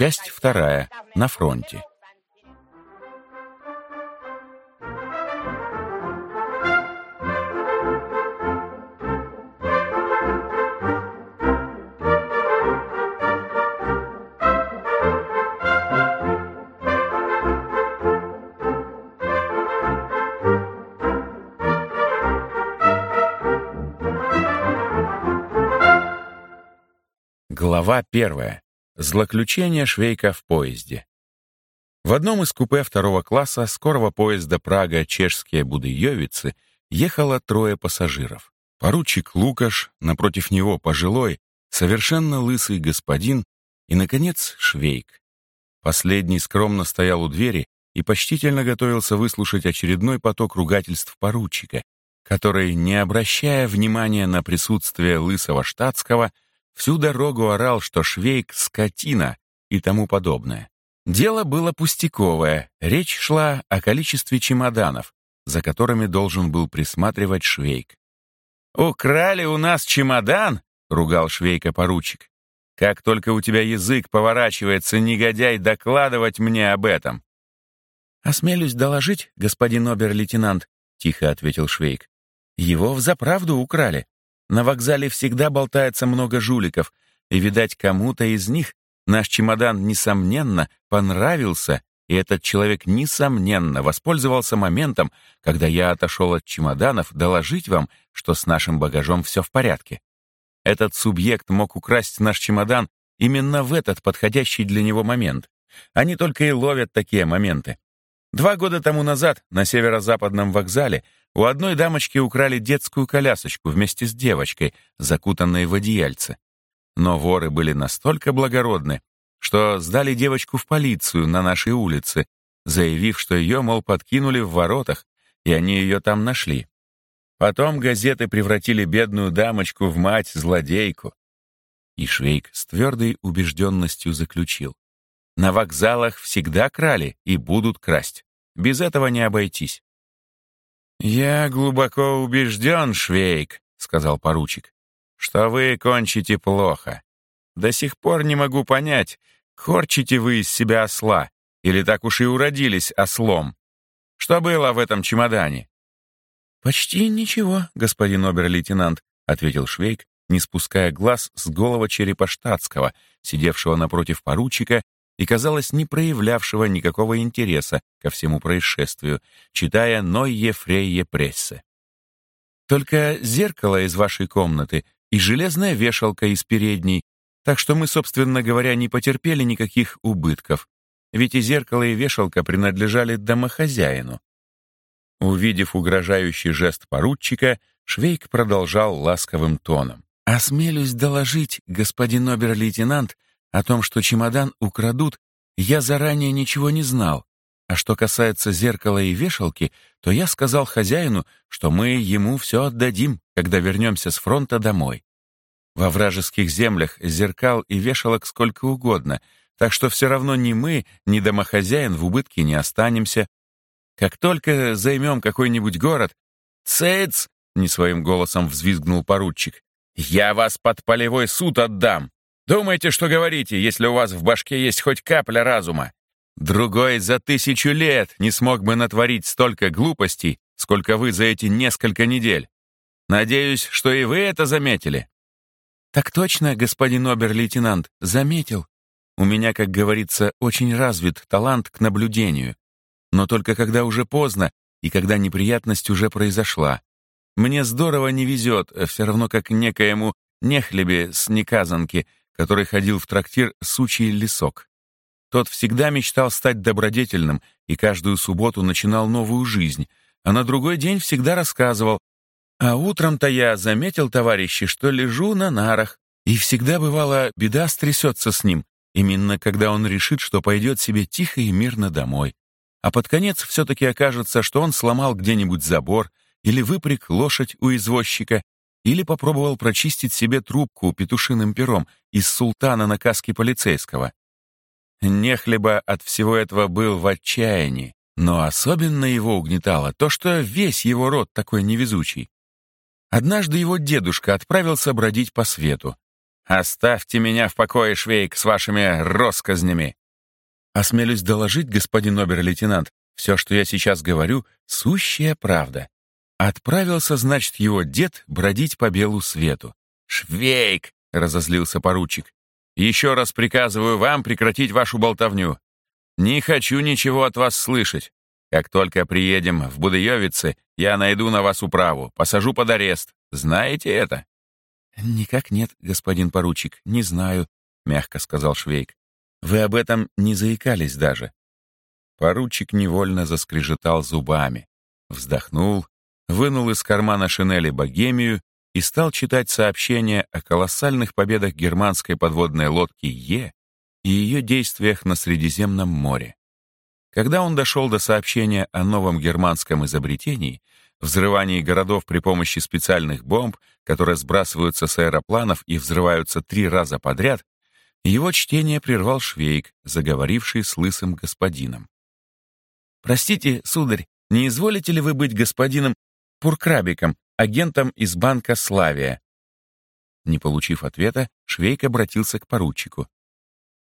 Часть вторая. На фронте. Глава первая. Злоключение Швейка в поезде. В одном из купе второго класса скорого поезда Прага-Чешские Будыевицы ехало трое пассажиров. Поручик Лукаш, напротив него пожилой, совершенно лысый господин и, наконец, Швейк. Последний скромно стоял у двери и почтительно готовился выслушать очередной поток ругательств поручика, который, не обращая внимания на присутствие лысого штатского, Всю дорогу орал, что Швейк — скотина и тому подобное. Дело было пустяковое, речь шла о количестве чемоданов, за которыми должен был присматривать Швейк. «Украли у нас чемодан?» — ругал Швейка поручик. «Как только у тебя язык поворачивается, негодяй, докладывать мне об этом». «Осмелюсь доложить, господин обер-лейтенант», — тихо ответил Швейк. «Его взаправду украли. На вокзале всегда болтается много жуликов, и, видать, кому-то из них наш чемодан, несомненно, понравился, и этот человек, несомненно, воспользовался моментом, когда я отошел от чемоданов, доложить вам, что с нашим багажом все в порядке. Этот субъект мог украсть наш чемодан именно в этот подходящий для него момент. Они только и ловят такие моменты. Два года тому назад на северо-западном вокзале у одной дамочки украли детскую колясочку вместе с девочкой, закутанной в одеяльце. Но воры были настолько благородны, что сдали девочку в полицию на нашей улице, заявив, что ее, мол, подкинули в воротах, и они ее там нашли. Потом газеты превратили бедную дамочку в мать-злодейку. И Швейк с твердой убежденностью заключил. На вокзалах всегда крали и будут красть. Без этого не обойтись. «Я глубоко убежден, Швейк», — сказал поручик, «что вы кончите плохо. До сих пор не могу понять, корчите вы из себя осла или так уж и уродились ослом. Что было в этом чемодане?» «Почти ничего, господин обер-лейтенант», — ответил Швейк, не спуская глаз с голого черепа штатского, сидевшего напротив поручика и, казалось, не проявлявшего никакого интереса ко всему происшествию, читая «Нойе Фрейе Прессе». Только зеркало из вашей комнаты и железная вешалка из передней, так что мы, собственно говоря, не потерпели никаких убытков, ведь и зеркало, и вешалка принадлежали домохозяину. Увидев угрожающий жест поручика, Швейк продолжал ласковым тоном. «Осмелюсь доложить, господин обер-лейтенант, о том, что чемодан украдут, я заранее ничего не знал. А что касается зеркала и вешалки, то я сказал хозяину, что мы ему все отдадим, когда вернемся с фронта домой. Во вражеских землях зеркал и вешалок сколько угодно, так что все равно ни мы, ни домохозяин в убытке не останемся. Как только займем какой-нибудь город... «Цец!» — не своим голосом взвизгнул поручик. «Я вас под полевой суд отдам!» Думаете, что говорите, если у вас в башке есть хоть капля разума? Другой за тысячу лет не смог бы натворить столько глупостей, сколько вы за эти несколько недель. Надеюсь, что и вы это заметили. Так точно, господин обер-лейтенант, заметил. У меня, как говорится, очень развит талант к наблюдению. Но только когда уже поздно и когда неприятность уже произошла. Мне здорово не везет, все равно как некоему нехлебе с неказанки — который ходил в трактир «Сучий лесок». Тот всегда мечтал стать добродетельным и каждую субботу начинал новую жизнь, а на другой день всегда рассказывал «А утром-то я заметил, товарищи, что лежу на нарах, и всегда бывало, беда стрясется с ним, именно когда он решит, что пойдет себе тихо и мирно домой. А под конец все-таки окажется, что он сломал где-нибудь забор или выпряг лошадь у извозчика, или попробовал прочистить себе трубку петушиным пером из султана на каске полицейского. Нехлеба от всего этого был в отчаянии, но особенно его угнетало то, что весь его род такой невезучий. Однажды его дедушка отправился бродить по свету. Оставьте меня в покое, Швейк, с вашими россказнями. Осмелюсь доложить, господин обер-лейтенант, все, что я сейчас говорю, сущая правда. Отправился, значит, его дед бродить по белу свету. «Швейк!» — разозлился поручик. «Еще раз приказываю вам прекратить вашу болтовню. Не хочу ничего от вас слышать. Как только приедем в Будыевице, я найду на вас управу, посажу под арест. Знаете это?» «Никак нет, господин поручик, не знаю», — мягко сказал Швейк. «Вы об этом не заикались даже». Поручик невольно заскрежетал зубами, вздохнул, вынул из кармана шинели богемию и стал читать сообщения о колоссальных победах германской подводной лодки «Е» и ее действиях на Средиземном море. Когда он дошел до сообщения о новом германском изобретении, взрывании городов при помощи специальных бомб, которые сбрасываются с аэропланов и взрываются три раза подряд, его чтение прервал Швейк, заговоривший с лысым господином. «Простите, сударь, не изволите ли вы быть господином Пуркрабиком, агентом из банка «Славия»?» Не получив ответа, Швейк обратился к поручику.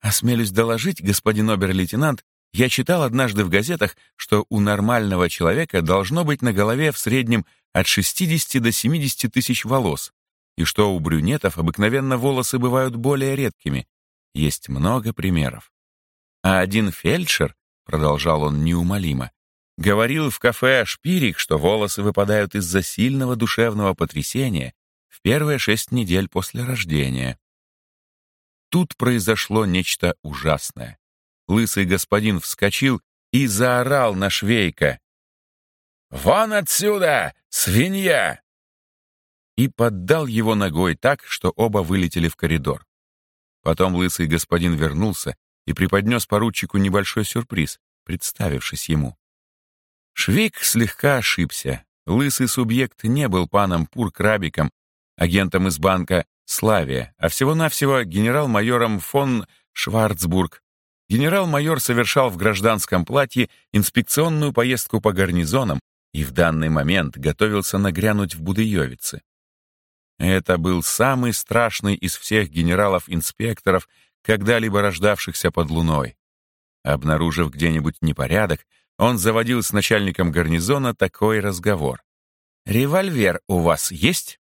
«Осмелюсь доложить, господин обер-лейтенант, я читал однажды в газетах, что у нормального человека должно быть на голове в среднем от 60 до 70 тысяч волос, и что у брюнетов обыкновенно волосы бывают более редкими. Есть много примеров. А один фельдшер, продолжал он неумолимо, говорил в кафе «Шпирик», что волосы выпадают из-за сильного душевного потрясения в первые шесть недель после рождения. Тут произошло нечто ужасное лысый господин вскочил и заорал на Швейка. «Вон отсюда, свинья!» И поддал его ногой так, что оба вылетели в коридор. Потом лысый господин вернулся и преподнес поручику небольшой сюрприз, представившись ему. Швейк слегка ошибся. Лысый субъект не был паном Пуркрабиком, агентом из банка «Славия», а всего-навсего генерал-майором фон Шварцбург, генерал-майор совершал в гражданском платье инспекционную поездку по гарнизонам и в данный момент готовился нагрянуть в Будыевице. Это был самый страшный из всех генералов-инспекторов, когда-либо рождавшихся под луной. Обнаружив где-нибудь непорядок, он заводил с начальником гарнизона такой разговор. «Револьвер у вас есть?»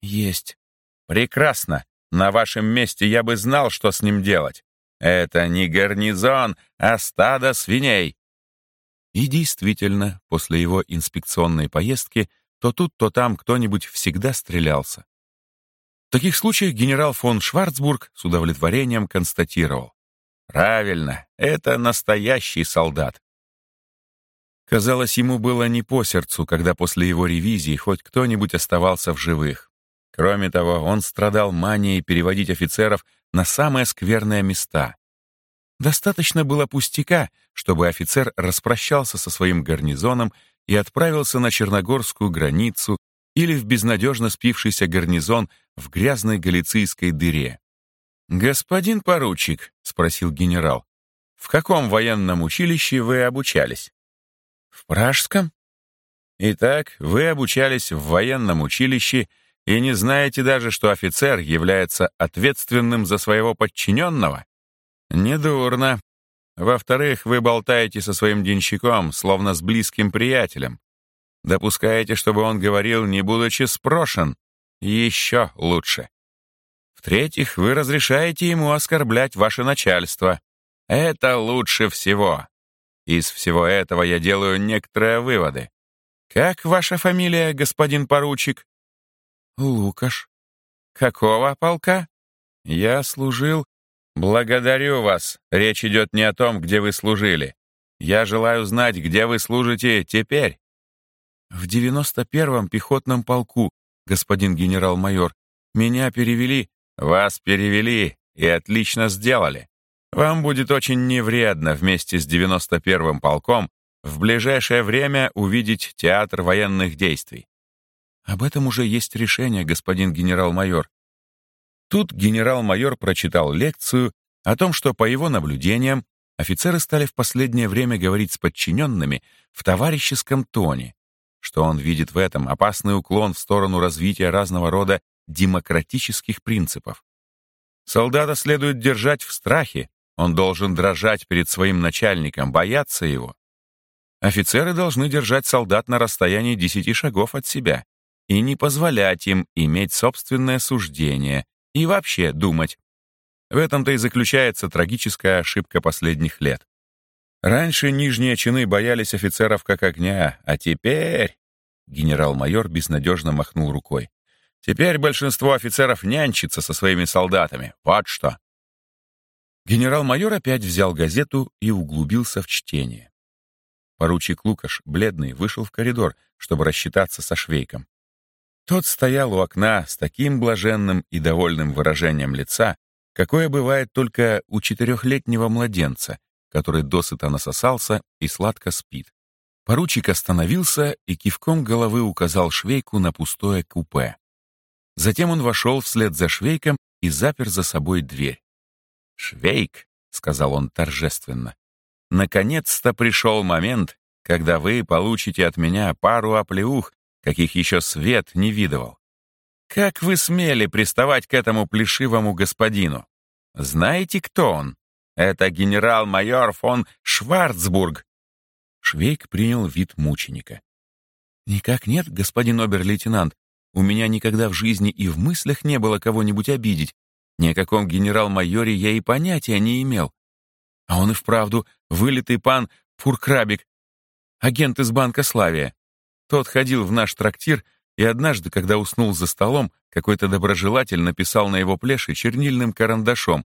«Есть». «Прекрасно. На вашем месте я бы знал, что с ним делать. Это не гарнизон, а стадо свиней. И действительно, после его инспекционной поездки то тут, то там кто-нибудь всегда стрелялся. В таких случаях генерал фон Шварцбург с удовлетворением констатировал. Правильно, это настоящий солдат. Казалось, ему было не по сердцу, когда после его ревизии хоть кто-нибудь оставался в живых. Кроме того, он страдал манией переводить офицеров на самые скверные места. Достаточно было пустяка, чтобы офицер распрощался со своим гарнизоном и отправился на Черногорскую границу или в безнадежно спившийся гарнизон в грязной галицийской дыре. «Господин поручик», — спросил генерал, — «в каком военном училище вы обучались?» «В Пражском?» «Итак, вы обучались в военном училище и не знаете даже, что офицер является ответственным за своего подчиненного? Недурно. Во-вторых, вы болтаете со своим денщиком, словно с близким приятелем. Допускаете, чтобы он говорил, не будучи спрошен. Еще лучше. В-третьих, вы разрешаете ему оскорблять ваше начальство. Это лучше всего. Из всего этого я делаю некоторые выводы. Как ваша фамилия, господин поручик? Лукаш. Какого полка? Я служил... Благодарю вас. Речь идет не о том, где вы служили. Я желаю знать, где вы служите теперь. В 91-м пехотном полку, господин генерал-майор. Меня перевели... Вас перевели и отлично сделали. Вам будет очень невредно вместе с 91-м полком в ближайшее время увидеть театр военных действий. Об этом уже есть решение, господин генерал-майор. Тут генерал-майор прочитал лекцию о том, что, по его наблюдениям, офицеры стали в последнее время говорить с подчиненными в товарищеском тоне, что он видит в этом опасный уклон в сторону развития разного рода демократических принципов. Солдата следует держать в страхе, он должен дрожать перед своим начальником, бояться его. Офицеры должны держать солдат на расстоянии десяти шагов от себя и не позволять им иметь собственное суждение и вообще думать. В этом-то и заключается трагическая ошибка последних лет. Раньше нижние чины боялись офицеров как огня, а теперь... Генерал-майор безнадежно махнул рукой. Теперь большинство офицеров нянчится со своими солдатами. Вот что. Генерал-майор опять взял газету и углубился в чтение. Поручик Лукаш, бледный, вышел в коридор, чтобы рассчитаться со Швейком. Тот стоял у окна с таким блаженным и довольным выражением лица, какое бывает только у четырехлетнего младенца, который досыта насосался и сладко спит. Поручик остановился и кивком головы указал Швейку на пустое купе. Затем он вошел вслед за Швейком и запер за собой дверь. «Швейк», — сказал он торжественно, — «наконец-то пришел момент, когда вы получите от меня пару оплеух, каких еще свет не видывал. Как вы смели приставать к этому плешивому господину? Знаете, кто он? Это генерал-майор фон Шварцбург. Швейк принял вид мученика. «Никак нет, господин обер-лейтенант. У меня никогда в жизни и в мыслях не было кого-нибудь обидеть. Ни о каком генерал-майоре я и понятия не имел. А он и вправду вылитый пан Фуркрабик, агент из Банка Славия. Тот ходил в наш трактир, и однажды, когда уснул за столом, какой-то доброжелатель написал на его плеше чернильным карандашом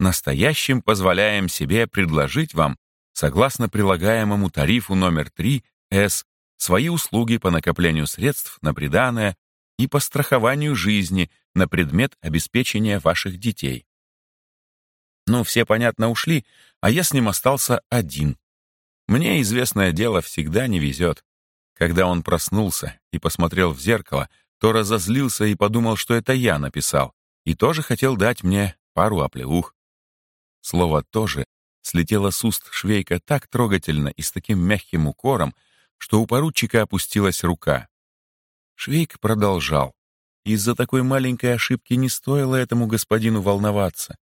«Настоящим позволяем себе предложить вам, согласно прилагаемому тарифу номер 3 С, свои услуги по накоплению средств на приданое и по страхованию жизни на предмет обеспечения ваших детей. Ну, все, понятно, ушли, а я с ним остался один. Мне, известное дело, всегда не везет. Когда он проснулся и посмотрел в зеркало, то разозлился и подумал, что это я написал, и тоже хотел дать мне пару оплеух. Слово «тоже» слетело с уст Швейка так трогательно и с таким мягким укором, что у поручика опустилась рука. Швейк продолжал. Из-за такой маленькой ошибки не стоило этому господину волноваться.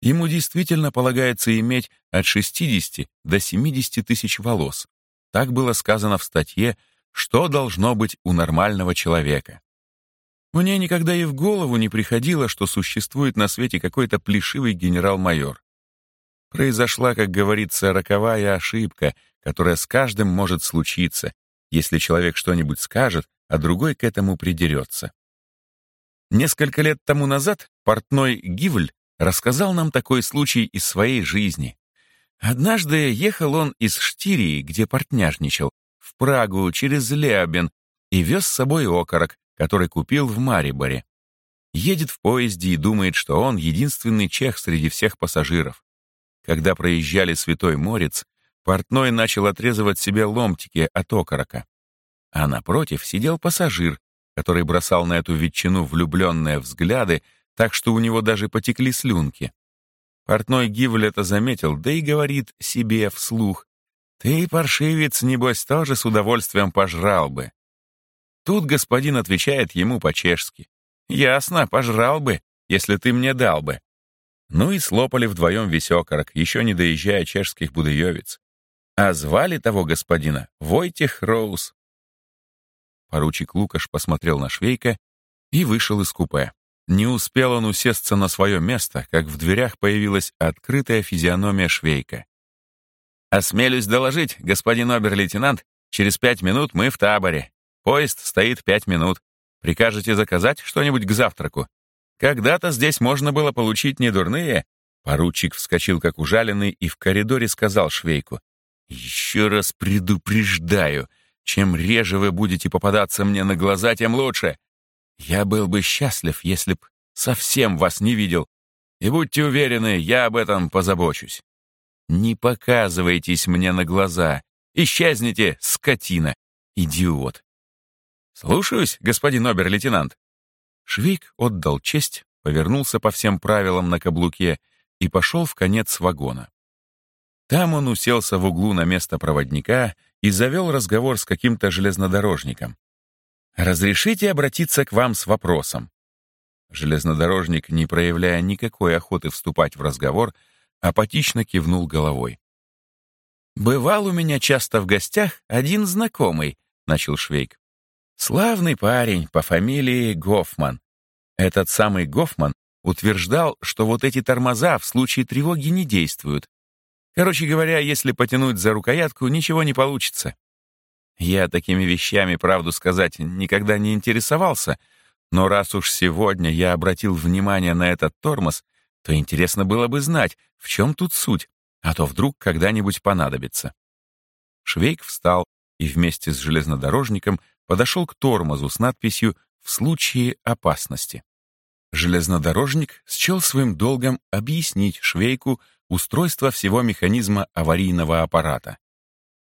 Ему действительно полагается иметь от 60 до 70 тысяч волос. Так было сказано в статье «Что должно быть у нормального человека?». Мне никогда и в голову не приходило, что существует на свете какой-то плешивый генерал-майор. Произошла, как говорится, роковая ошибка, которая с каждым может случиться, если человек что-нибудь скажет, а другой к этому придерется. Несколько лет тому назад портной Гивль рассказал нам такой случай из своей жизни. Однажды ехал он из Штирии, где портняжничал, в Прагу через Леобен и вез с собой окорок, который купил в Мариборе. Едет в поезде и думает, что он единственный чех среди всех пассажиров. Когда проезжали Святой Морец, портной начал отрезывать себе ломтики от окорока а напротив сидел пассажир, который бросал на эту ветчину влюбленные взгляды, так что у него даже потекли слюнки. Портной Гивль это заметил, да и говорит себе вслух, «Ты, паршивец, небось, тоже с удовольствием пожрал бы». Тут господин отвечает ему по-чешски, «Ясно, пожрал бы, если ты мне дал бы». Ну и слопали вдвоем весь окорок, еще не доезжая чешских будыевец. А звали того господина Войтех Роуз. Поручик Лукаш посмотрел на Швейка и вышел из купе. Не успел он усесться на свое место, как в дверях появилась открытая физиономия Швейка. «Осмелюсь доложить, господин обер-лейтенант, через пять минут мы в таборе. Поезд стоит пять минут. Прикажете заказать что-нибудь к завтраку? Когда-то здесь можно было получить недурные...» Поручик вскочил как ужаленный и в коридоре сказал Швейку. «Еще раз предупреждаю, чем реже вы будете попадаться мне на глаза, тем лучше. Я был бы счастлив, если б совсем вас не видел. И будьте уверены, я об этом позабочусь. Не показывайтесь мне на глаза. Исчезните, скотина, идиот. Слушаюсь, господин обер-лейтенант. Швейк отдал честь, повернулся по всем правилам на каблуке и пошел в конец вагона. Там он уселся в углу на место проводника и завел разговор с каким-то железнодорожником. «Разрешите обратиться к вам с вопросом?» Железнодорожник, не проявляя никакой охоты вступать в разговор, апатично кивнул головой. «Бывал у меня часто в гостях один знакомый», — начал Швейк. «Славный парень по фамилии Гофман. Этот самый Гофман утверждал, что вот эти тормоза в случае тревоги не действуют. Короче говоря, если потянуть за рукоятку, ничего не получится. Я такими вещами, правду сказать, никогда не интересовался, но раз уж сегодня я обратил внимание на этот тормоз, то интересно было бы знать, в чем тут суть, а то вдруг когда-нибудь понадобится. Швейк встал и вместе с железнодорожником подошел к тормозу с надписью «В случае опасности». Железнодорожник счел своим долгом объяснить Швейку устройство всего механизма аварийного аппарата.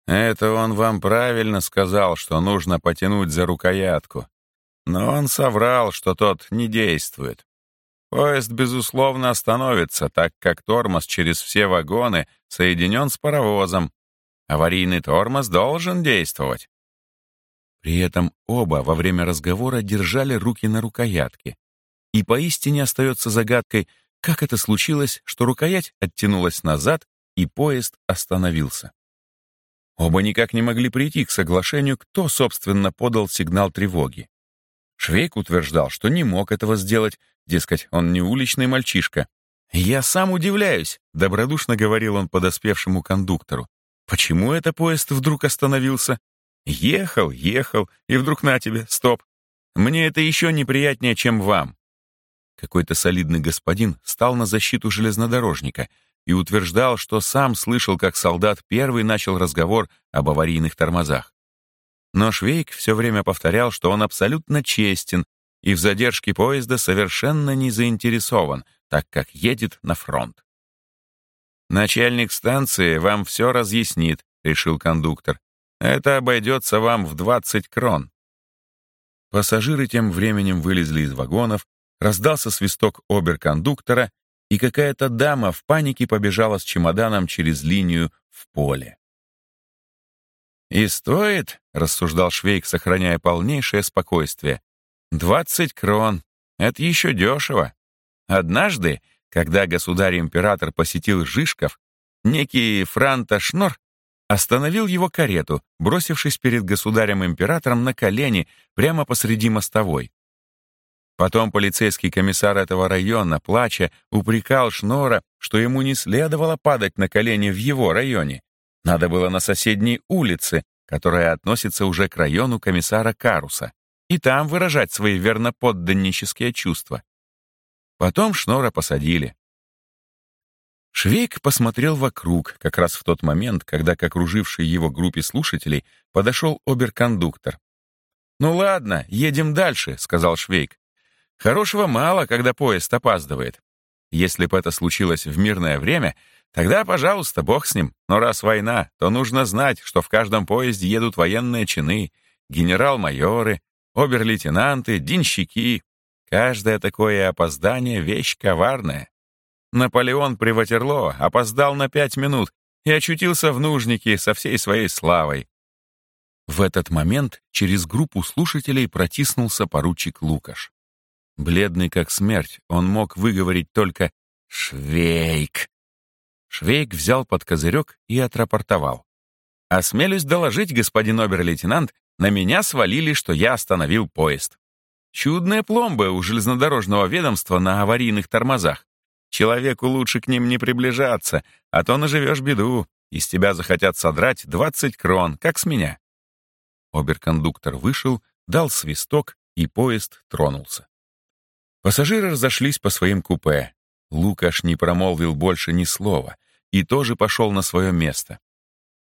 Это он вам правильно сказал, что нужно потянуть за рукоятку. Но он соврал, что тот не действует. Поезд, безусловно, остановится, так как тормоз через все вагоны соединен с паровозом. Аварийный тормоз должен действовать. При этом оба во время разговора держали руки на рукоятке. И поистине остается загадкой, как это случилось, что рукоять оттянулась назад, и поезд остановился. Оба никак не могли прийти к соглашению, кто, собственно, подал сигнал тревоги. Швейк утверждал, что не мог этого сделать, Дескать, он не уличный мальчишка. «Я сам удивляюсь», — добродушно говорил он подоспевшему кондуктору. «Почему это поезд вдруг остановился? Ехал, ехал, и вдруг на тебе, стоп. Мне это еще неприятнее, чем вам». Какой-то солидный господин стал на защиту железнодорожника и утверждал, что сам слышал, как солдат первый начал разговор об аварийных тормозах. Но Швейк все время повторял, что он абсолютно честен и в задержке поезда совершенно не заинтересован, так как едет на фронт. «Начальник станции вам все разъяснит», — решил кондуктор. «Это обойдется вам в 20 крон». Пассажиры тем временем вылезли из вагонов, раздался свисток оберкондуктора, и какая-то дама в панике побежала с чемоданом через линию в поле. «И стоит», — рассуждал Швейк, сохраняя полнейшее спокойствие, Двадцать крон. Это еще дешево. Однажды, когда государь-император посетил Жишков, некий Франта Шнор остановил его карету, бросившись перед государем-императором на колени прямо посреди мостовой. Потом полицейский комиссар этого района, плача, упрекал Шнора, что ему не следовало падать на колени в его районе. Надо было на соседней улице, которая относится уже к району комиссара Каруса и там выражать свои верноподданнические чувства. Потом Шнора посадили. Швейк посмотрел вокруг, как раз в тот момент, когда к окружившей его группе слушателей подошел оберкондуктор. «Ну ладно, едем дальше», — сказал Швейк. «Хорошего мало, когда поезд опаздывает. Если бы это случилось в мирное время, тогда, пожалуйста, бог с ним. Но раз война, то нужно знать, что в каждом поезде едут военные чины, генерал-майоры, обер-лейтенанты, денщики. Каждое такое опоздание — вещь коварная. Наполеон при Ватерлоо опоздал на пять минут и очутился в нужнике со всей своей славой. В этот момент через группу слушателей протиснулся поручик Лукаш. Бледный как смерть, он мог выговорить только «Швейк». Швейк взял под козырек и отрапортовал. «Осмелюсь доложить, господин обер-лейтенант, на меня свалили, что я остановил поезд. Чудные пломбы у железнодорожного ведомства на аварийных тормозах. Человеку лучше к ним не приближаться, а то наживешь беду. Из тебя захотят содрать 20 крон, как с меня. Оберкондуктор вышел, дал свисток, и поезд тронулся. Пассажиры разошлись по своим купе. Лукаш не промолвил больше ни слова и тоже пошел на свое место.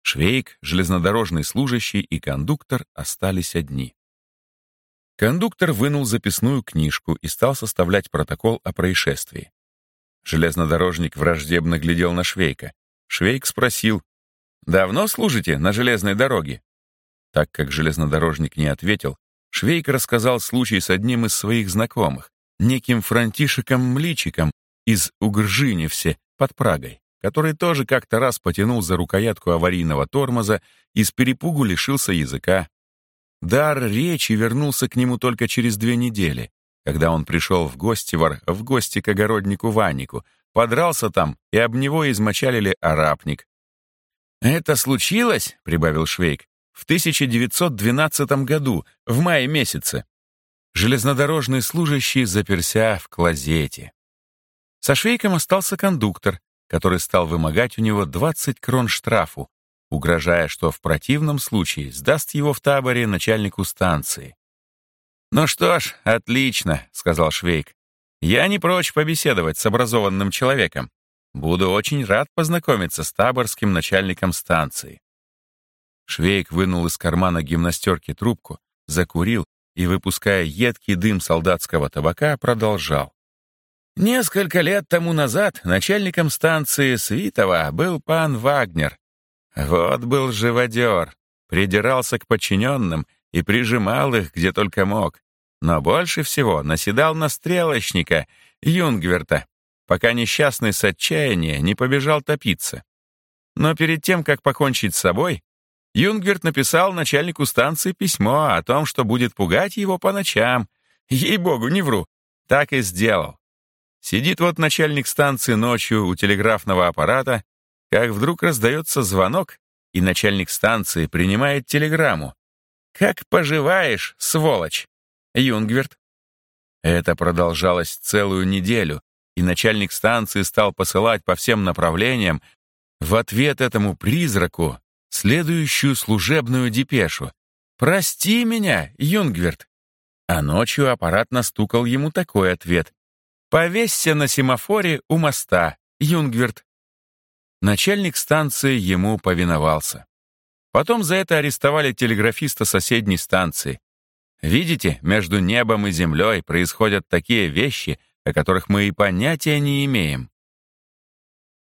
Швейк, железнодорожный служащий и кондуктор остались одни. Кондуктор вынул записную книжку и стал составлять протокол о происшествии. Железнодорожник враждебно глядел на Швейка. Швейк спросил, «Давно служите на железной дороге?» Так как железнодорожник не ответил, Швейк рассказал случай с одним из своих знакомых, неким Франтишиком Мличиком из Угржиневсе под Прагой который тоже как-то раз потянул за рукоятку аварийного тормоза и с перепугу лишился языка. Дар речи вернулся к нему только через две недели, когда он пришел в Гостивар в гости к огороднику Ваннику, подрался там и об него измочалили арапник. «Это случилось, — прибавил Швейк, — в 1912 году, в мае месяце. Железнодорожный служащий заперся в клозете. Со Швейком остался кондуктор, который стал вымогать у него 20 крон штрафу, угрожая, что в противном случае сдаст его в таборе начальнику станции. «Ну что ж, отлично», — сказал Швейк. «Я не прочь побеседовать с образованным человеком. Буду очень рад познакомиться с таборским начальником станции». Швейк вынул из кармана гимнастерки трубку, закурил и, выпуская едкий дым солдатского табака, продолжал. Несколько лет тому назад начальником станции Свитова был пан Вагнер. Вот был живодер, придирался к подчиненным и прижимал их где только мог. Но больше всего наседал на стрелочника, Юнгверта, пока несчастный с отчаяния не побежал топиться. Но перед тем, как покончить с собой, Юнгверт написал начальнику станции письмо о том, что будет пугать его по ночам. Ей-богу, не вру. Так и сделал. Сидит вот начальник станции ночью у телеграфного аппарата, как вдруг раздается звонок, и начальник станции принимает телеграмму. «Как поживаешь, сволочь?» Юнгверт. Это продолжалось целую неделю, и начальник станции стал посылать по всем направлениям в ответ этому призраку следующую служебную депешу. «Прости меня, Юнгверт!» А ночью аппарат настукал ему такой ответ. «Повесься на семафоре у моста, Юнгверт». Начальник станции ему повиновался. Потом за это арестовали телеграфиста соседней станции. Видите, между небом и землей происходят такие вещи, о которых мы и понятия не имеем.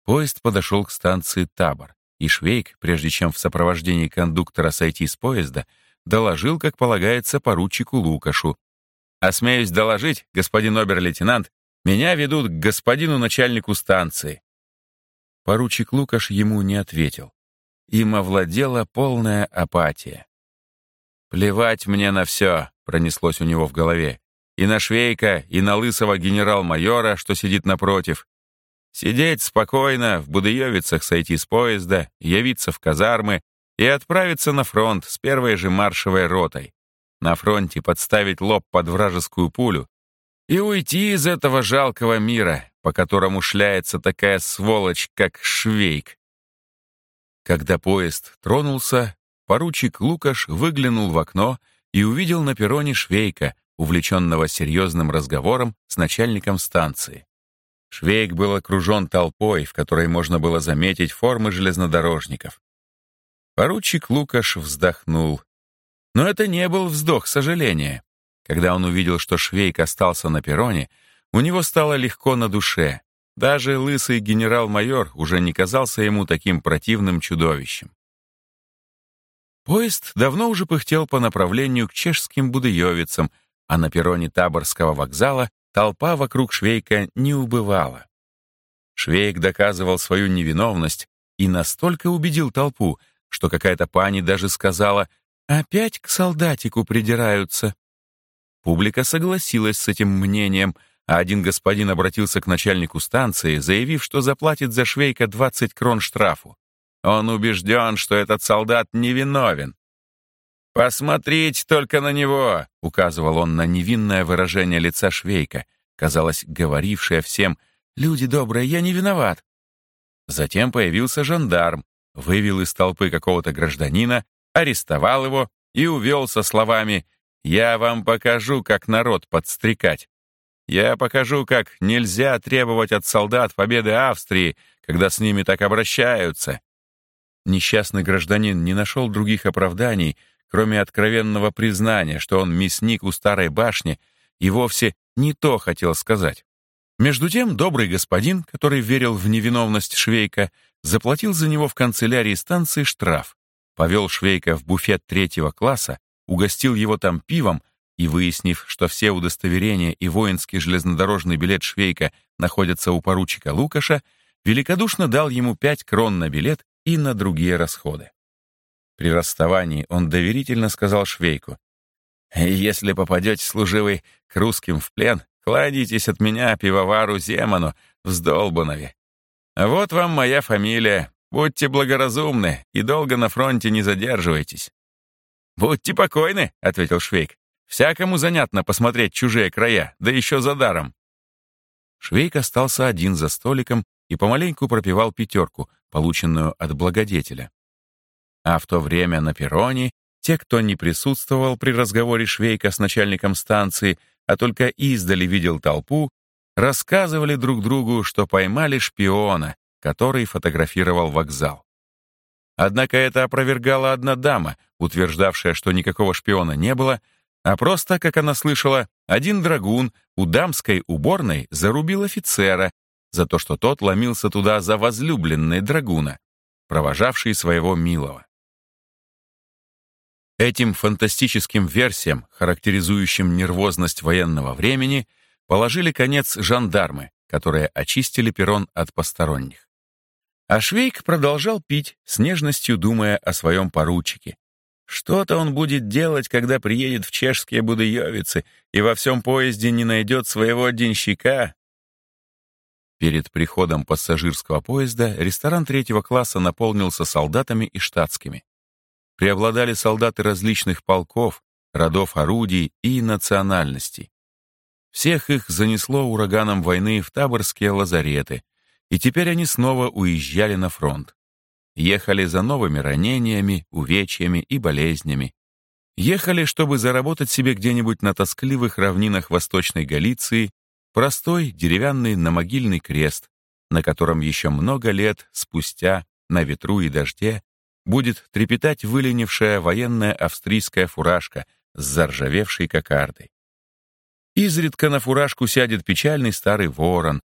Поезд подошел к станции Табор, и Швейк, прежде чем в сопровождении кондуктора сойти с поезда, доложил, как полагается, поручику Лукашу. «Осмеюсь доложить, господин обер-лейтенант, меня ведут к господину начальнику станции». Поручик Лукаш ему не ответил. Им овладела полная апатия. «Плевать мне на все», — пронеслось у него в голове. «И на Швейка, и на лысого генерал-майора, что сидит напротив. Сидеть спокойно, в Будыевицах сойти с поезда, явиться в казармы и отправиться на фронт с первой же маршевой ротой. На фронте подставить лоб под вражескую пулю и уйти из этого жалкого мира, по которому шляется такая сволочь, как Швейк. Когда поезд тронулся, поручик Лукаш выглянул в окно и увидел на перроне Швейка, увлеченного серьезным разговором с начальником станции. Швейк был окружен толпой, в которой можно было заметить формы железнодорожников. Поручик Лукаш вздохнул. Но это не был вздох сожаления. Когда он увидел, что Швейк остался на перроне, у него стало легко на душе. Даже лысый генерал-майор уже не казался ему таким противным чудовищем. Поезд давно уже пыхтел по направлению к чешским Будыевицам, а на перроне Таборского вокзала толпа вокруг Швейка не убывала. Швейк доказывал свою невиновность и настолько убедил толпу, что какая-то пани даже сказала «Опять к солдатику придираются». Публика согласилась с этим мнением, а один господин обратился к начальнику станции, заявив, что заплатит за Швейка 20 крон штрафу. Он убежден, что этот солдат невиновен. «Посмотрите только на него!» — указывал он на невинное выражение лица Швейка, казалось, говорившее всем «Люди добрые, я не виноват». Затем появился жандарм, вывел из толпы какого-то гражданина, арестовал его и увел со словами я вам покажу, как народ подстрекать. Я покажу, как нельзя требовать от солдат победы Австрии, когда с ними так обращаются. Несчастный гражданин не нашел других оправданий, кроме откровенного признания, что он мясник у старой башни и вовсе не то хотел сказать. Между тем, добрый господин, который верил в невиновность Швейка, заплатил за него в канцелярии станции штраф, повел Швейка в буфет третьего класса угостил его там пивом и, выяснив, что все удостоверения и воинский железнодорожный билет Швейка находятся у поручика Лукаша, великодушно дал ему пять крон на билет и на другие расходы. При расставании он доверительно сказал Швейку, Если попадете, служивый, к русским в плен, кладитесь от меня пивовару Земану в Сдолбанове. Вот вам моя фамилия. Будьте благоразумны и долго на фронте не задерживайтесь». «Будьте покойны», — ответил Швейк. «Всякому занятно посмотреть чужие края, да еще за даром». Швейк остался один за столиком и помаленьку пропивал пятерку, полученную от благодетеля. А в то время на перроне те, кто не присутствовал при разговоре Швейка с начальником станции, а только издали видел толпу, рассказывали друг другу, что поймали шпиона, который фотографировал вокзал. Однако это опровергала одна дама, утверждавшая, что никакого шпиона не было, а просто, как она слышала, один драгун у дамской уборной зарубил офицера за то, что тот ломился туда за возлюбленной драгуна, провожавший своего милого. Этим фантастическим версиям, характеризующим нервозность военного времени, положили конец жандармы, которые очистили перрон от посторонних. А Швейк продолжал пить, с нежностью думая о своем поручике. Что-то он будет делать, когда приедет в чешские Будыевицы и во всем поезде не найдет своего денщика. Перед приходом пассажирского поезда ресторан третьего класса наполнился солдатами и штатскими преобладали солдаты различных полков, родов орудий и национальностей. Всех их занесло ураганом войны в таборские лазареты, и теперь они снова уезжали на фронт. Ехали за новыми ранениями, увечьями и болезнями. Ехали, чтобы заработать себе где-нибудь на тоскливых равнинах Восточной Галиции простой деревянный намогильный крест, на котором еще много лет спустя на ветру и дожде будет трепетать выленившая военная австрийская фуражка с заржавевшей кокардой. Изредка на фуражку сядет печальный старый ворон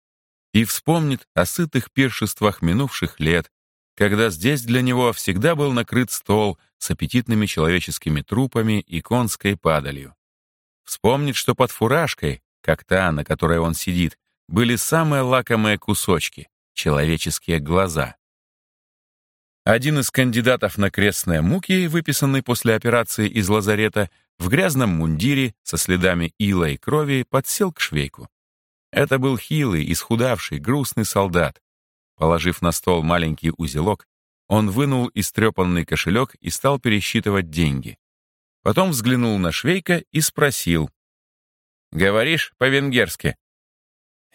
и вспомнит о сытых пиршествах минувших лет, когда здесь для него всегда был накрыт стол с аппетитными человеческими трупами и конской падалью. Вспомнит, что под фуражкой, как та, на которой он сидит, были самые лакомые кусочки — человеческие глаза. Один из кандидатов на крестные муки, выписанный после операции из лазарета, в грязном мундире со следами ила и крови подсел к швейку. Это был хилый, исхудавший, грустный солдат. Положив на стол маленький узелок, он вынул истрепанный кошелек и стал пересчитывать деньги. Потом взглянул на швейка и спросил. «Говоришь по-венгерски?»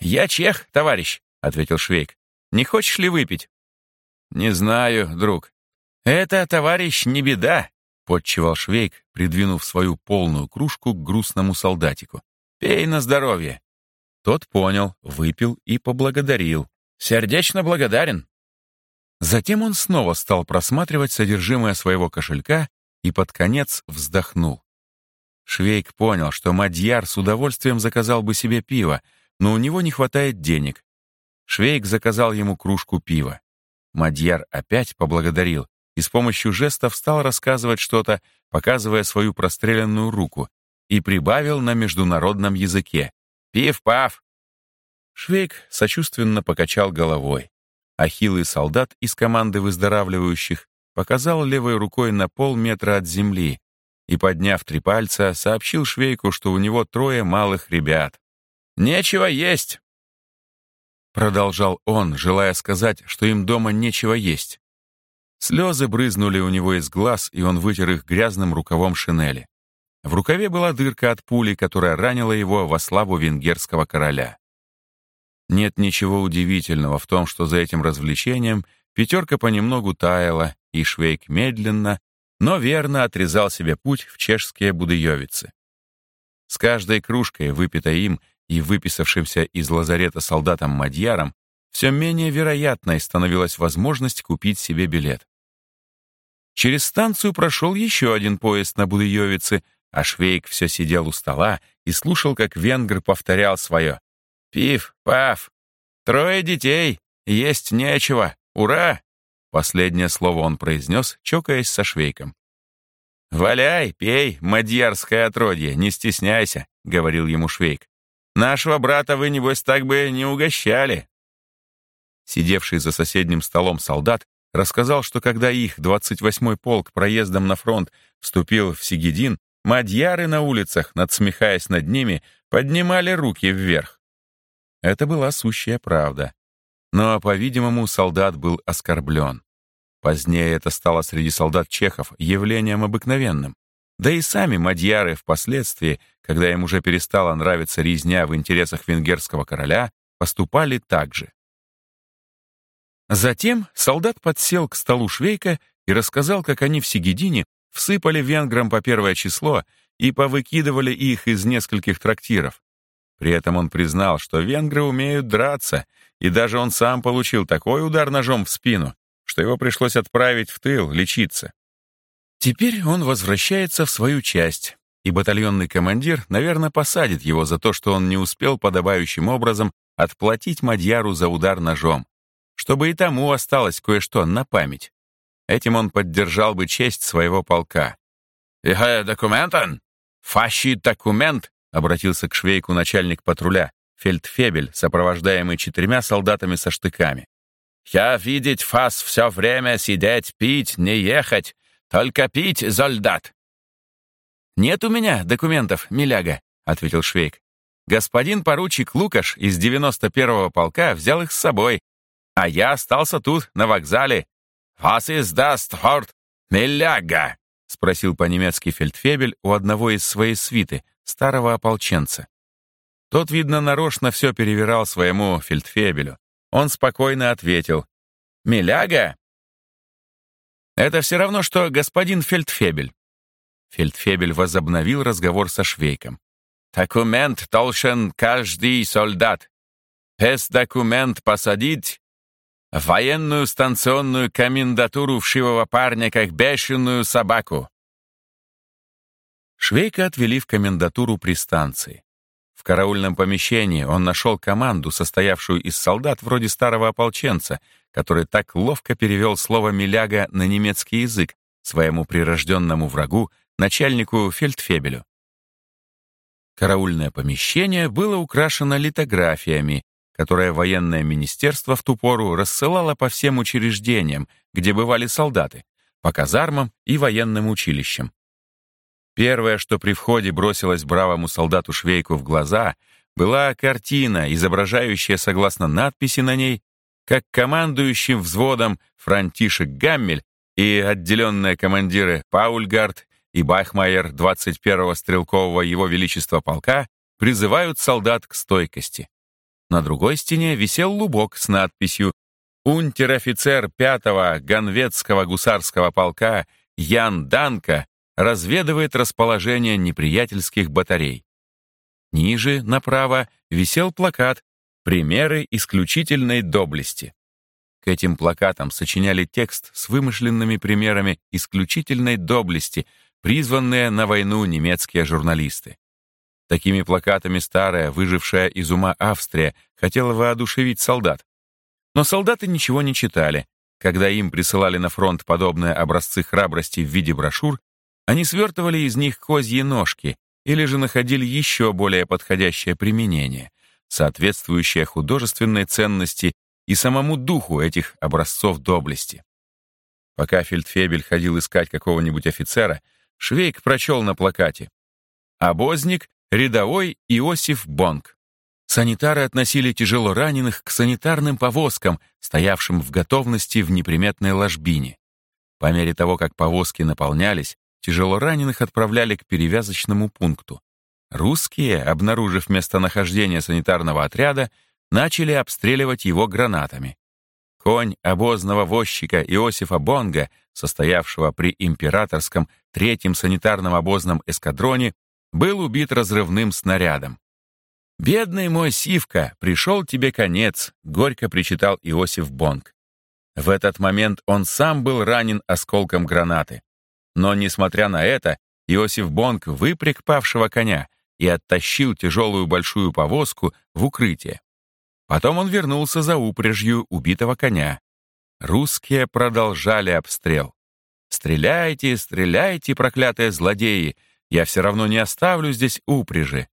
«Я чех, товарищ», — ответил швейк. «Не хочешь ли выпить?» «Не знаю, друг». «Это, товарищ, не беда», — подчевал Швейк, придвинув свою полную кружку к грустному солдатику. «Пей на здоровье». Тот понял, выпил и поблагодарил. «Сердечно благодарен». Затем он снова стал просматривать содержимое своего кошелька и под конец вздохнул. Швейк понял, что Мадьяр с удовольствием заказал бы себе пиво, но у него не хватает денег. Швейк заказал ему кружку пива. Мадьяр опять поблагодарил и с помощью жестов стал рассказывать что-то, показывая свою простреленную руку, и прибавил на международном языке. «Пив-пав!» Швейк сочувственно покачал головой. Ахиллый солдат из команды выздоравливающих показал левой рукой на полметра от земли и, подняв три пальца, сообщил Швейку, что у него трое малых ребят. «Нечего есть!» Продолжал он, желая сказать, что им дома нечего есть. Слезы брызнули у него из глаз, и он вытер их грязным рукавом шинели. В рукаве была дырка от пули, которая ранила его во славу венгерского короля. Нет ничего удивительного в том, что за этим развлечением пятерка понемногу таяла, и Швейк медленно, но верно отрезал себе путь в чешские Будыевицы. С каждой кружкой, выпитой им, и выписавшимся из лазарета солдатам Мадьяром, все менее вероятной становилась возможность купить себе билет. Через станцию прошел еще один поезд на Будыевице, а Швейк все сидел у стола и слушал, как венгр повторял свое «Пив, пав! Трое детей! Есть нечего! Ура!» Последнее слово он произнес, чокаясь со Швейком. «Валяй, пей, мадьярское отродье, не стесняйся», — говорил ему Швейк. Нашего брата вы, небось, так бы не угощали». Сидевший за соседним столом солдат рассказал, что когда их 28-й полк проездом на фронт вступил в Сигидин, мадьяры на улицах, надсмехаясь над ними, поднимали руки вверх. Это была сущая правда. Но, по-видимому, солдат был оскорблен. Позднее это стало среди солдат чехов явлением обыкновенным. Да и сами мадьяры впоследствии, когда им уже перестала нравиться резня в интересах венгерского короля, поступали так же. Затем солдат подсел к столу Швейка и рассказал, как они в Сигедине всыпали венграм по первое число и повыкидывали их из нескольких трактиров. При этом он признал, что венгры умеют драться, и даже он сам получил такой удар ножом в спину, что его пришлось отправить в тыл лечиться. Теперь он возвращается в свою часть, и батальонный командир, наверное, посадит его за то, что он не успел подобающим образом отплатить Мадьяру за удар ножом, чтобы и тому осталось кое-что на память. Этим он поддержал бы честь своего полка. «Ихая документан? Фащи документ?» обратился к швейку начальник патруля, фельдфебель, сопровождаемый четырьмя солдатами со штыками. «Я видеть фас все время сидеть, пить, не ехать, только пить, солдат!» «Нет у меня документов, миляга», — ответил Швейк. «Господин поручик Лукаш из 91-го полка взял их с собой, а я остался тут, на вокзале. «Was ist das, Торт, миляга?» — спросил по-немецки фельдфебель у одного из своей свиты, старого ополченца. Тот, видно, нарочно все перевирал своему фельдфебелю. Он спокойно ответил. «Миляга?» «Это все равно, что господин фельдфебель». Фельдфебель возобновил разговор со Швейком. «Документ должен каждый солдат. Без документ посадить военную станционную комендатуру вшивого парня, как бешеную собаку». Швейка отвели в комендатуру при станции. В караульном помещении он нашел команду, состоявшую из солдат вроде старого ополченца, который так ловко перевел слово «миляга» на немецкий язык своему прирожденному врагу, начальнику фельдфебелю. Караульное помещение было украшено литографиями, которые военное министерство в ту пору рассылало по всем учреждениям, где бывали солдаты, по казармам и военным училищам. Первое, что при входе бросилось бравому солдату Швейку в глаза, была картина, изображающая, согласно надписи на ней, как командующим взводом Франтишек Гаммель и отделенные командиры Паульгард и Бахмайер 21-го стрелкового Его Величества полка призывают солдат к стойкости. На другой стене висел лубок с надписью «Унтер-офицер 5-го Ганветского гусарского полка Ян Данка разведывает расположение неприятельских батарей. Ниже, направо, висел плакат «Примеры исключительной доблести». К этим плакатам сочиняли текст с вымышленными примерами исключительной доблести, призванные на войну немецкие журналисты. Такими плакатами старая, выжившая из ума Австрия, хотела воодушевить солдат. Но солдаты ничего не читали. Когда им присылали на фронт подобные образцы храбрости в виде брошюр, они свертывали из них козьи ножки или же находили еще более подходящее применение, соответствующее художественной ценности и самому духу этих образцов доблести. Пока фельдфебель ходил искать какого-нибудь офицера, Швейк прочел на плакате «Обозник — рядовой Иосиф Бонг». Санитары относили тяжело раненых к санитарным повозкам, стоявшим в готовности в неприметной ложбине. По мере того, как повозки наполнялись, Тяжело раненых отправляли к перевязочному пункту. Русские, обнаружив местонахождение санитарного отряда, начали обстреливать его гранатами. Конь обозного возчика Иосифа Бонга, состоявшего при императорском третьем санитарном обозном эскадроне, был убит разрывным снарядом. «Бедный мой Сивка, пришел тебе конец», — горько причитал Иосиф Бонг. В этот момент он сам был ранен осколком гранаты. Но, несмотря на это, Иосиф Бонг выпряг павшего коня и оттащил тяжелую большую повозку в укрытие. Потом он вернулся за упряжью убитого коня. Русские продолжали обстрел. «Стреляйте, стреляйте, проклятые злодеи! Я все равно не оставлю здесь упряжи!»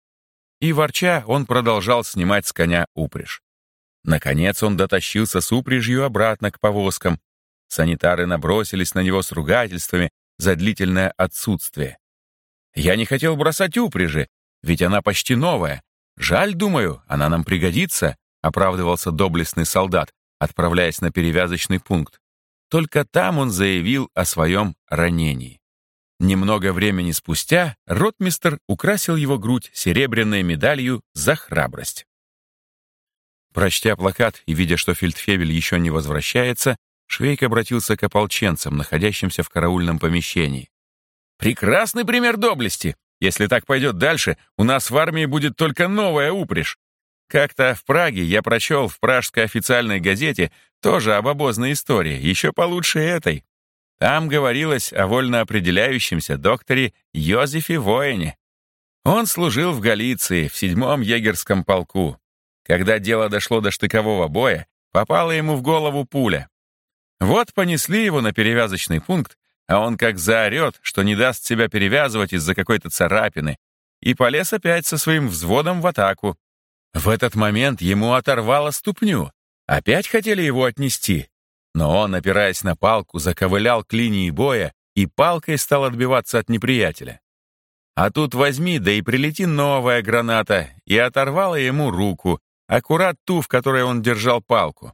И, ворча, он продолжал снимать с коня упряжь. Наконец он дотащился с упряжью обратно к повозкам. Санитары набросились на него с ругательствами, за длительное отсутствие. Я не хотел бросать упряжи, ведь она почти новая. Жаль, думаю, она нам пригодится, оправдывался доблестный солдат, отправляясь на перевязочный пункт. Только там он заявил о своем ранении. Немного времени спустя ротмистер украсил его грудь серебряной медалью за храбрость. Прочтя плакат и видя, что фельдфебель еще не возвращается, Швейк обратился к ополченцам, находящимся в караульном помещении. «Прекрасный пример доблести! Если так пойдет дальше, у нас в армии будет только новая упряжь. Как-то в Праге я прочел в пражской официальной газете тоже об обозной истории, еще получше этой. Там говорилось о вольно определяющемся докторе Йозефе Воине. Он служил в Галиции, в седьмом егерском полку. Когда дело дошло до штыкового боя, попала ему в голову пуля. Вот понесли его на перевязочный пункт, а он как заорет, что не даст себя перевязывать из-за какой-то царапины, и полез опять со своим взводом в атаку. В этот момент ему оторвало ступню. Опять хотели его отнести. Но он, опираясь на палку, заковылял к линии боя и палкой стал отбиваться от неприятеля. А тут возьми, да и прилети новая граната, и оторвала ему руку, аккурат ту, в которой он держал палку.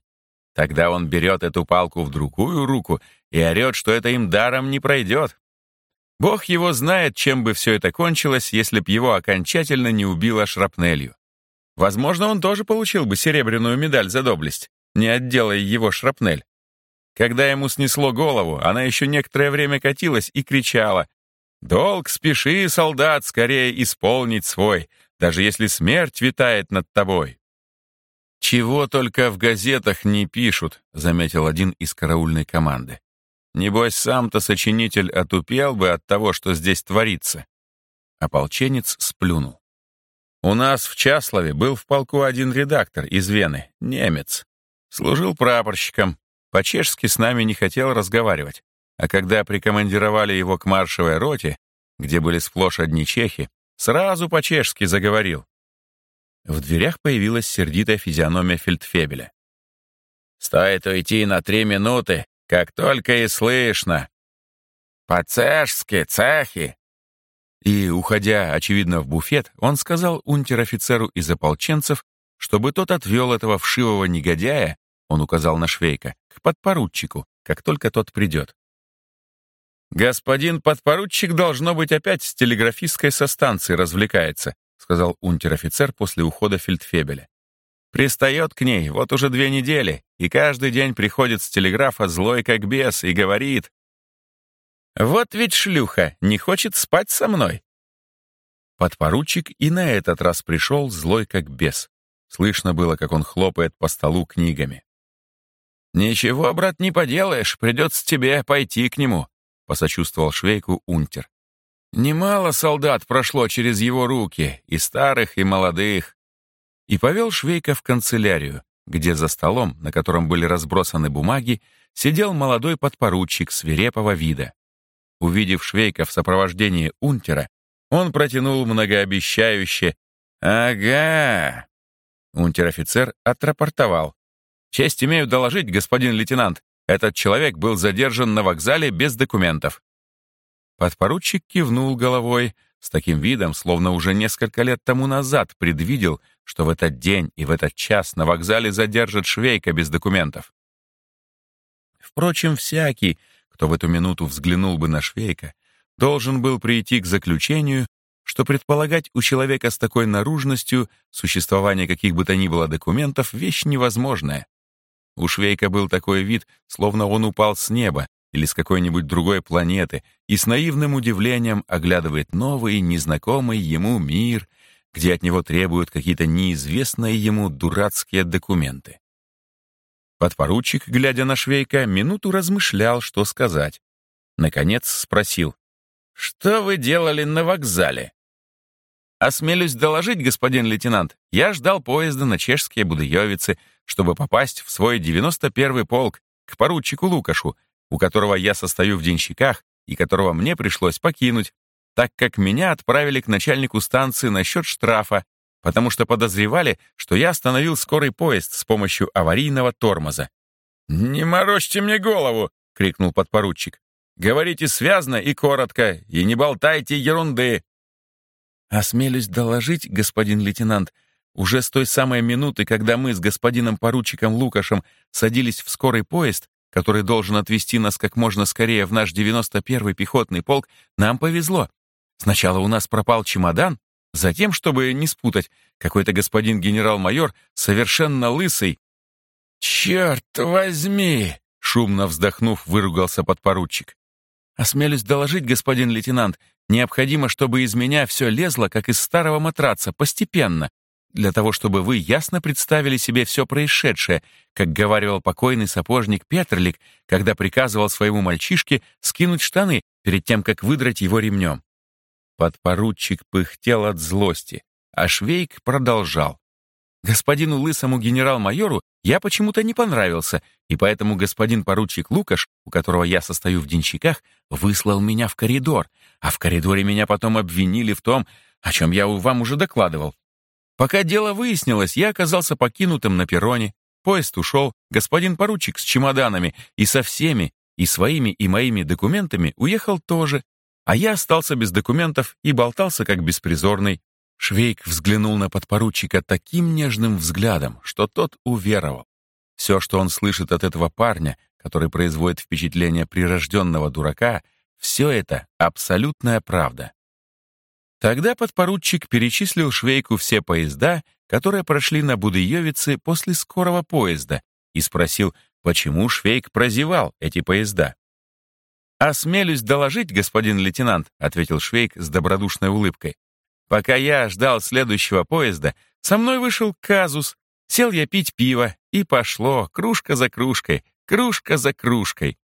Тогда он берет эту палку в другую руку и орет, что это им даром не пройдет. Бог его знает, чем бы все это кончилось, если б его окончательно не убило шрапнелью. Возможно, он тоже получил бы серебряную медаль за доблесть, не отделая его шрапнель. Когда ему снесло голову, она еще некоторое время катилась и кричала «Долг спеши, солдат, скорее исполнить свой, даже если смерть витает над тобой». «Чего только в газетах не пишут», — заметил один из караульной команды. «Небось, сам-то сочинитель отупел бы от того, что здесь творится». Ополченец сплюнул. «У нас в Часлове был в полку один редактор из Вены, немец. Служил прапорщиком, по-чешски с нами не хотел разговаривать. А когда прикомандировали его к маршевой роте, где были сплошь одни чехи, сразу по-чешски заговорил. В дверях появилась сердитая физиономия фельдфебеля. «Стоит уйти на три минуты, как только и слышно. По-цешски, цехи!» И, уходя, очевидно, в буфет, он сказал унтер-офицеру из ополченцев, чтобы тот отвел этого вшивого негодяя, он указал на Швейка, к подпоручику, как только тот придет. «Господин подпоручик, должно быть, опять с телеграфистской со станции развлекается», сказал унтер-офицер после ухода фельдфебеля. «Пристает к ней вот уже две недели, и каждый день приходит с телеграфа злой как бес и говорит, «Вот ведь шлюха, не хочет спать со мной». Подпоручик и на этот раз пришел злой как бес. Слышно было, как он хлопает по столу книгами. «Ничего, брат, не поделаешь, придется тебе пойти к нему», — посочувствовал Швейку Унтер. Немало солдат прошло через его руки, и старых, и молодых. И повел Швейка в канцелярию, где за столом, на котором были разбросаны бумаги, сидел молодой подпоручик свирепого вида. Увидев Швейка в сопровождении унтера, он протянул многообещающе «Ага». Унтер-офицер отрапортовал. «Честь имею доложить, господин лейтенант, этот человек был задержан на вокзале без документов». Подпоручик кивнул головой с таким видом, словно уже несколько лет тому назад предвидел, что в этот день и в этот час на вокзале задержат Швейка без документов. Впрочем, всякий, кто в эту минуту взглянул бы на Швейка, должен был прийти к заключению, что предполагать у человека с такой наружностью существование каких бы то ни было документов — вещь невозможная. У Швейка был такой вид, словно он упал с неба, или с какой-нибудь другой планеты и с наивным удивлением оглядывает новый, незнакомый ему мир, где от него требуют какие-то неизвестные ему дурацкие документы. Подпоручик, глядя на Швейка, минуту размышлял, что сказать. Наконец спросил, «Что вы делали на вокзале?» «Осмелюсь доложить, господин лейтенант, я ждал поезда на чешские Будыевицы, чтобы попасть в свой 91-й полк, к поручику Лукашу, у которого я состою в денщиках и которого мне пришлось покинуть, так как меня отправили к начальнику станции насчет штрафа, потому что подозревали, что я остановил скорый поезд с помощью аварийного тормоза. «Не морочьте мне голову!» — крикнул подпоручик. «Говорите связно и коротко, и не болтайте ерунды. Осмелюсь доложить, господин лейтенант, уже с той самой минуты, когда мы с господином поручиком Лукашем садились в скорый поезд, который должен отвезти нас как можно скорее в наш 91-й пехотный полк, нам повезло. Сначала у нас пропал чемодан, затем, чтобы не спутать, какой-то господин генерал-майор, совершенно лысый. «Черт возьми!» — шумно вздохнув, выругался подпоручик. «Осмелюсь доложить, господин лейтенант, необходимо, чтобы из меня все лезло, как из старого матраца, постепенно, для того, чтобы вы ясно представили себе все происшедшее, как говаривал покойный сапожник Петрлик, когда приказывал своему мальчишке скинуть штаны перед тем, как выдрать его ремнем. Подпоручик пыхтел от злости, а Швейк продолжал. Господину лысому генерал-майору я почему-то не понравился, и поэтому господин поручик Лукаш, у которого я состою в денщиках, выслал меня в коридор, а в коридоре меня потом обвинили в том, о чем я вам уже докладывал. Пока дело выяснилось, я оказался покинутым на перроне. Поезд ушел, господин поручик с чемоданами и со всеми, и своими, и моими документами уехал тоже, а я остался без документов и болтался как беспризорный. Швейк взглянул на подпоручика таким нежным взглядом, что тот уверовал. Все, что он слышит от этого парня, который производит впечатление прирожденного дурака, все это абсолютная правда. Тогда подпоручик перечислил Швейку все поезда, которые прошли на Будыевице после скорого поезда, и спросил, почему Швейк прозевал эти поезда. «Осмелюсь доложить, господин лейтенант», — ответил Швейк с добродушной улыбкой. «Пока я ждал следующего поезда, со мной вышел казус. Сел я пить пиво, и пошло, кружка за кружкой, кружка за кружкой».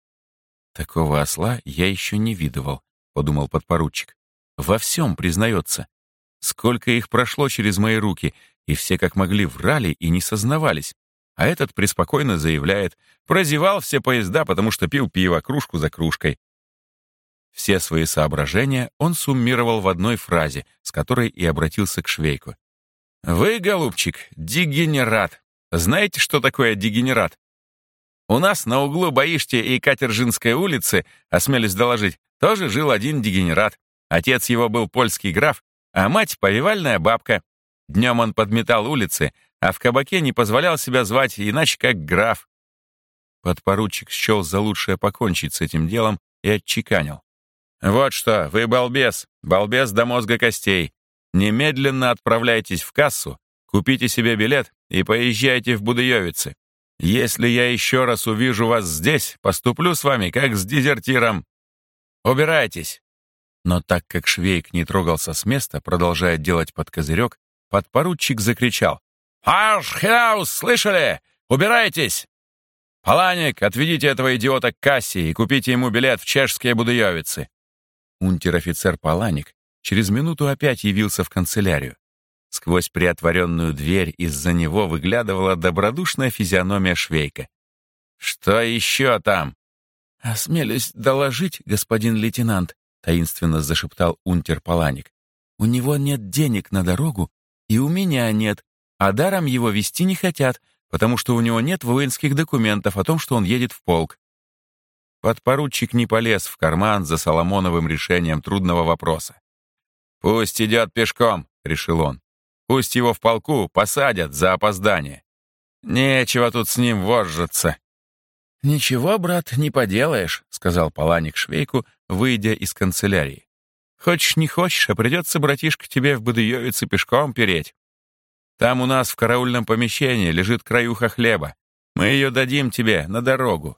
«Такого осла я еще не видывал», — подумал подпоручик. Во всем признается. Сколько их прошло через мои руки, и все как могли врали и не сознавались. А этот преспокойно заявляет, прозевал все поезда, потому что пил пиво кружку за кружкой. Все свои соображения он суммировал в одной фразе, с которой и обратился к Швейку. «Вы, голубчик, дегенерат. Знаете, что такое дегенерат? У нас на углу Баишти и Катержинской улицы, осмелюсь доложить, тоже жил один дегенерат. Отец его был польский граф, а мать — повивальная бабка. Днем он подметал улицы, а в кабаке не позволял себя звать иначе как граф. Подпоручик счел за лучшее покончить с этим делом и отчеканил. «Вот что, вы балбес, балбес до мозга костей. Немедленно отправляйтесь в кассу, купите себе билет и поезжайте в Будыевицы. Если я еще раз увижу вас здесь, поступлю с вами, как с дезертиром. Убирайтесь!» Но так как Швейк не трогался с места, продолжая делать под козырек, подпоручик закричал. «Аршхаус, слышали? Убирайтесь!» «Паланик, отведите этого идиота к кассе и купите ему билет в чешские Будуевицы!» Унтер-офицер Паланик через минуту опять явился в канцелярию. Сквозь приотворенную дверь из-за него выглядывала добродушная физиономия Швейка. «Что еще там?» «Осмелюсь доложить, господин лейтенант», таинственно зашептал унтер-паланик. «У него нет денег на дорогу, и у меня нет, а даром его вести не хотят, потому что у него нет воинских документов о том, что он едет в полк». Подпоручик не полез в карман за Соломоновым решением трудного вопроса. «Пусть идет пешком», — решил он. «Пусть его в полку посадят за опоздание. Нечего тут с ним вожжаться». «Ничего, брат, не поделаешь», — сказал Паланик Швейку, выйдя из канцелярии. «Хочешь, не хочешь, а придется, братишка, тебе в Будыевице пешком переть. Там у нас в караульном помещении лежит краюха хлеба. Мы ее дадим тебе на дорогу».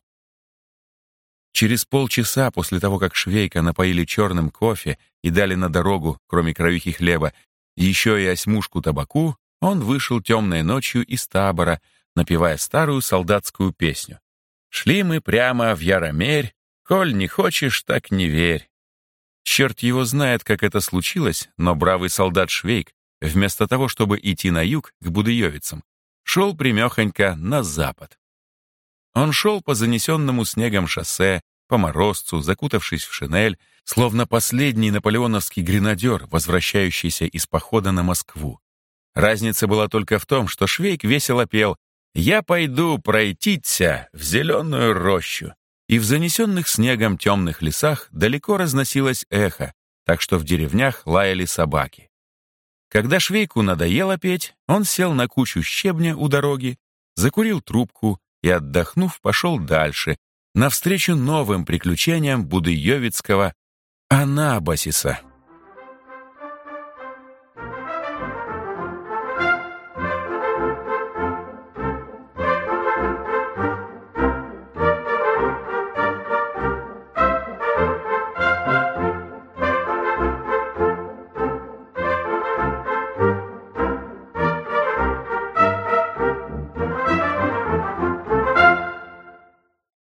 Через полчаса после того, как Швейка напоили черным кофе и дали на дорогу, кроме краюхи хлеба, еще и осьмушку табаку, он вышел темной ночью из табора, напевая старую солдатскую песню. Шли мы прямо в Яромерь, коль не хочешь, так не верь. Черт его знает, как это случилось, но бравый солдат Швейк, вместо того, чтобы идти на юг, к Будыевицам, шел примехонько на запад. Он шел по занесенному снегом шоссе, по морозцу, закутавшись в шинель, словно последний наполеоновский гренадер, возвращающийся из похода на Москву. Разница была только в том, что Швейк весело пел я пойду пройтиться в зеленую рощу. И в занесенных снегом темных лесах далеко разносилось эхо, так что в деревнях лаяли собаки. Когда Швейку надоело петь, он сел на кучу щебня у дороги, закурил трубку и, отдохнув, пошел дальше, навстречу новым приключениям Будыевицкого Анабасиса.